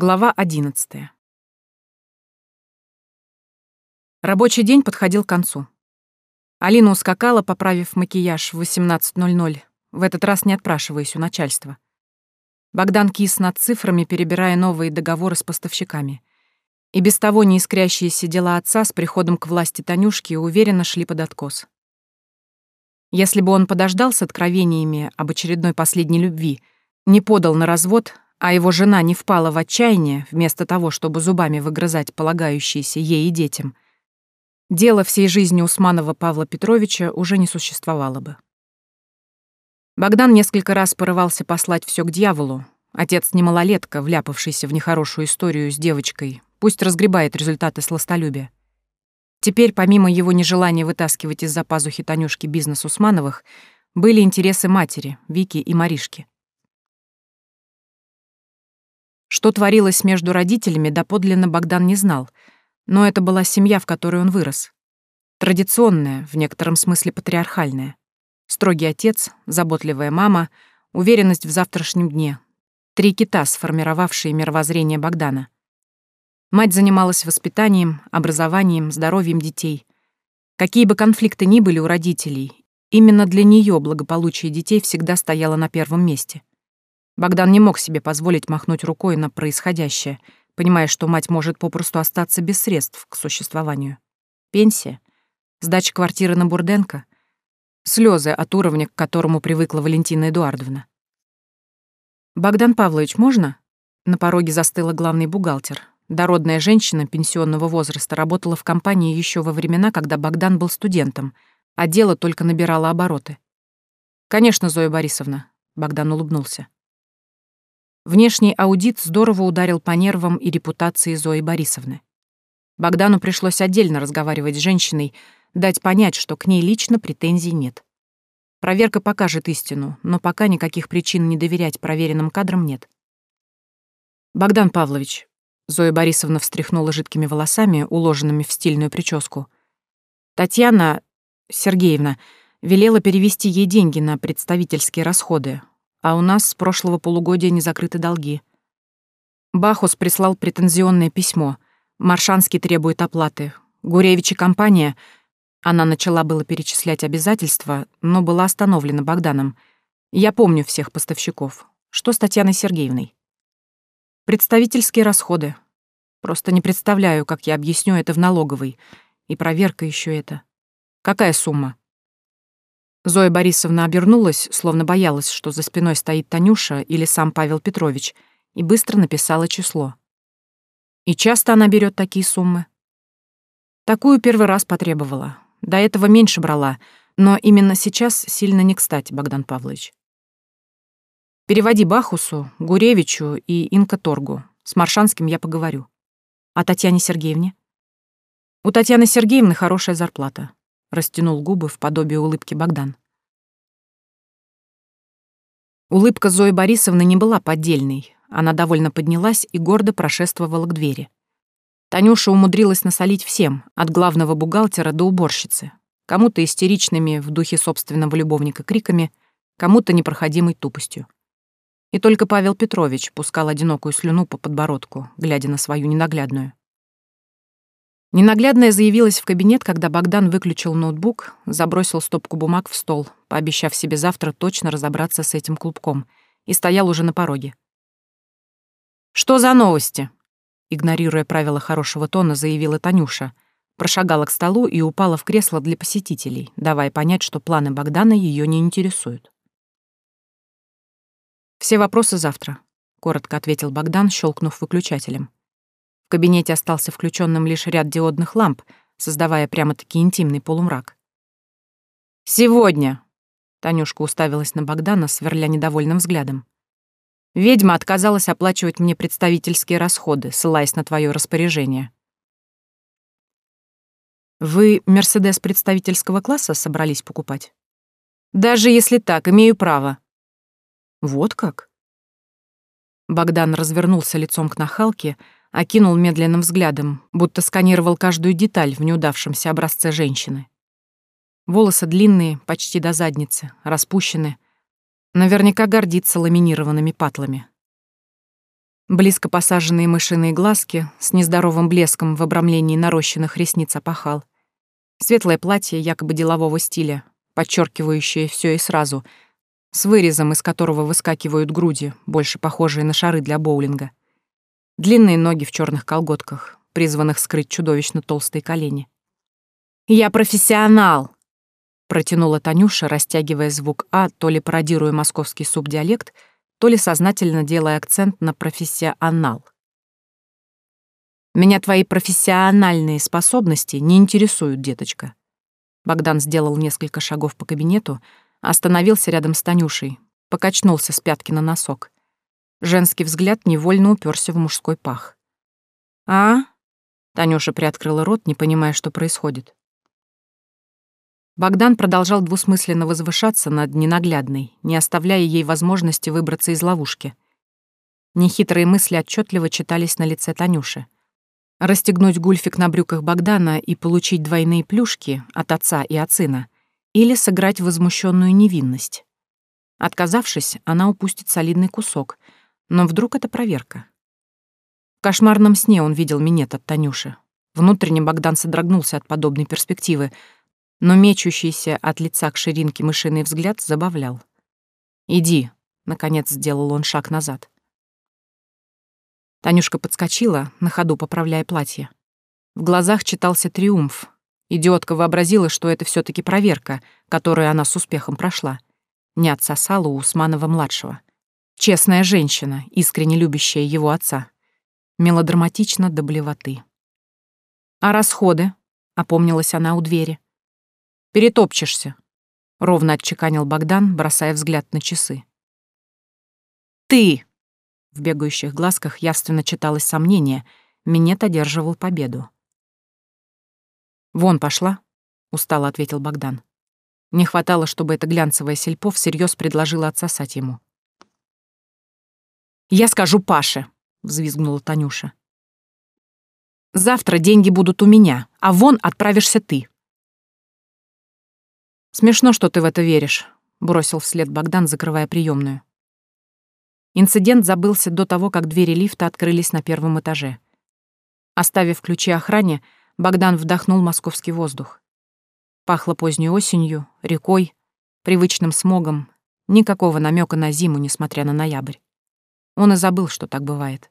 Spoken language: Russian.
Глава 11. Рабочий день подходил к концу. Алина ускакала, поправив макияж в 18.00, в этот раз не отпрашиваясь у начальства. Богдан кис над цифрами, перебирая новые договоры с поставщиками. И без того неискрящиеся дела отца с приходом к власти Танюшки уверенно шли под откос. Если бы он подождал с откровениями об очередной последней любви, не подал на развод, а его жена не впала в отчаяние, вместо того, чтобы зубами выгрызать полагающиеся ей и детям, дело всей жизни Усманова Павла Петровича уже не существовало бы. Богдан несколько раз порывался послать все к дьяволу. Отец не малолетка, вляпавшийся в нехорошую историю с девочкой, пусть разгребает результаты сластолюбия. Теперь, помимо его нежелания вытаскивать из-за пазухи Танюшки бизнес Усмановых, были интересы матери, Вики и Маришки. Что творилось между родителями, доподлинно Богдан не знал, но это была семья, в которой он вырос. Традиционная, в некотором смысле патриархальная. Строгий отец, заботливая мама, уверенность в завтрашнем дне. Три кита, сформировавшие мировоззрение Богдана. Мать занималась воспитанием, образованием, здоровьем детей. Какие бы конфликты ни были у родителей, именно для нее благополучие детей всегда стояло на первом месте. Богдан не мог себе позволить махнуть рукой на происходящее, понимая, что мать может попросту остаться без средств к существованию. Пенсия, сдача квартиры на Бурденко, слезы от уровня, к которому привыкла Валентина Эдуардовна. «Богдан Павлович, можно?» На пороге застыла главный бухгалтер. Дородная женщина пенсионного возраста работала в компании еще во времена, когда Богдан был студентом, а дело только набирало обороты. «Конечно, Зоя Борисовна», — Богдан улыбнулся. Внешний аудит здорово ударил по нервам и репутации Зои Борисовны. Богдану пришлось отдельно разговаривать с женщиной, дать понять, что к ней лично претензий нет. Проверка покажет истину, но пока никаких причин не доверять проверенным кадрам нет. «Богдан Павлович», — Зоя Борисовна встряхнула жидкими волосами, уложенными в стильную прическу, «Татьяна Сергеевна велела перевести ей деньги на представительские расходы, а у нас с прошлого полугодия не закрыты долги. Бахус прислал претензионное письмо. Маршанский требует оплаты. Гуревич и компания... Она начала было перечислять обязательства, но была остановлена Богданом. Я помню всех поставщиков. Что с Татьяной Сергеевной? Представительские расходы. Просто не представляю, как я объясню это в налоговой. И проверка еще это. Какая сумма? Зоя Борисовна обернулась, словно боялась, что за спиной стоит Танюша или сам Павел Петрович, и быстро написала число. И часто она берет такие суммы? Такую первый раз потребовала. До этого меньше брала, но именно сейчас сильно не кстати, Богдан Павлович. Переводи Бахусу, Гуревичу и Инкоторгу. С Маршанским я поговорю. А Татьяне Сергеевне? У Татьяны Сергеевны хорошая зарплата. Растянул губы в подобие улыбки Богдан. Улыбка Зои Борисовны не была поддельной. Она довольно поднялась и гордо прошествовала к двери. Танюша умудрилась насолить всем, от главного бухгалтера до уборщицы. Кому-то истеричными в духе собственного любовника криками, кому-то непроходимой тупостью. И только Павел Петрович пускал одинокую слюну по подбородку, глядя на свою ненаглядную. Ненаглядная заявилась в кабинет, когда Богдан выключил ноутбук, забросил стопку бумаг в стол, пообещав себе завтра точно разобраться с этим клубком, и стоял уже на пороге. «Что за новости?» Игнорируя правила хорошего тона, заявила Танюша, прошагала к столу и упала в кресло для посетителей, давая понять, что планы Богдана ее не интересуют. «Все вопросы завтра», — коротко ответил Богдан, щелкнув выключателем. В кабинете остался включенным лишь ряд диодных ламп, создавая прямо-таки интимный полумрак. «Сегодня!» — Танюшка уставилась на Богдана, сверля недовольным взглядом. «Ведьма отказалась оплачивать мне представительские расходы, ссылаясь на твое распоряжение». «Вы «Мерседес» представительского класса собрались покупать?» «Даже если так, имею право». «Вот как?» Богдан развернулся лицом к нахалке, — окинул медленным взглядом, будто сканировал каждую деталь в неудавшемся образце женщины. Волосы длинные, почти до задницы, распущены. Наверняка гордится ламинированными патлами. Близко посаженные мышиные глазки с нездоровым блеском в обрамлении нарощенных ресниц опахал. Светлое платье якобы делового стиля, подчеркивающее все и сразу, с вырезом, из которого выскакивают груди, больше похожие на шары для боулинга. Длинные ноги в черных колготках, призванных скрыть чудовищно толстые колени. «Я профессионал!» протянула Танюша, растягивая звук «а», то ли пародируя московский субдиалект, то ли сознательно делая акцент на профессионал. Меня твои профессиональные способности не интересуют, деточка. Богдан сделал несколько шагов по кабинету, остановился рядом с Танюшей, покачнулся с пятки на носок. Женский взгляд невольно уперся в мужской пах. «А?» — Танюша приоткрыла рот, не понимая, что происходит. Богдан продолжал двусмысленно возвышаться над ненаглядной, не оставляя ей возможности выбраться из ловушки. Нехитрые мысли отчетливо читались на лице Танюши — Расстегнуть гульфик на брюках Богдана и получить двойные плюшки от отца и от сына, или сыграть возмущенную невинность. Отказавшись, она упустит солидный кусок, но вдруг это проверка. В кошмарном сне он видел минет от Танюши. Внутренне Богдан содрогнулся от подобной перспективы, но мечущийся от лица к ширинке мышиный взгляд забавлял. «Иди», — наконец сделал он шаг назад. Танюшка подскочила, на ходу поправляя платье. В глазах читался триумф. Идиотка вообразила, что это все таки проверка, которую она с успехом прошла. Не отсосала у Усманова-младшего. Честная женщина, искренне любящая его отца. Мелодраматично до блевоты. «А расходы?» — опомнилась она у двери. «Перетопчешься», — ровно отчеканил Богдан, бросая взгляд на часы. «Ты!» В бегающих глазках явственно читалось сомнение. Минет одерживал победу. «Вон пошла», — устало ответил Богдан. Не хватало, чтобы эта глянцевая сельпо всерьез предложила отсосать ему. «Я скажу Паше», — взвизгнула Танюша. «Завтра деньги будут у меня, а вон отправишься ты». «Смешно, что ты в это веришь», — бросил вслед Богдан, закрывая приемную. Инцидент забылся до того, как двери лифта открылись на первом этаже. Оставив ключи охране, Богдан вдохнул московский воздух. Пахло поздней осенью, рекой, привычным смогом, никакого намека на зиму, несмотря на ноябрь. Он и забыл, что так бывает.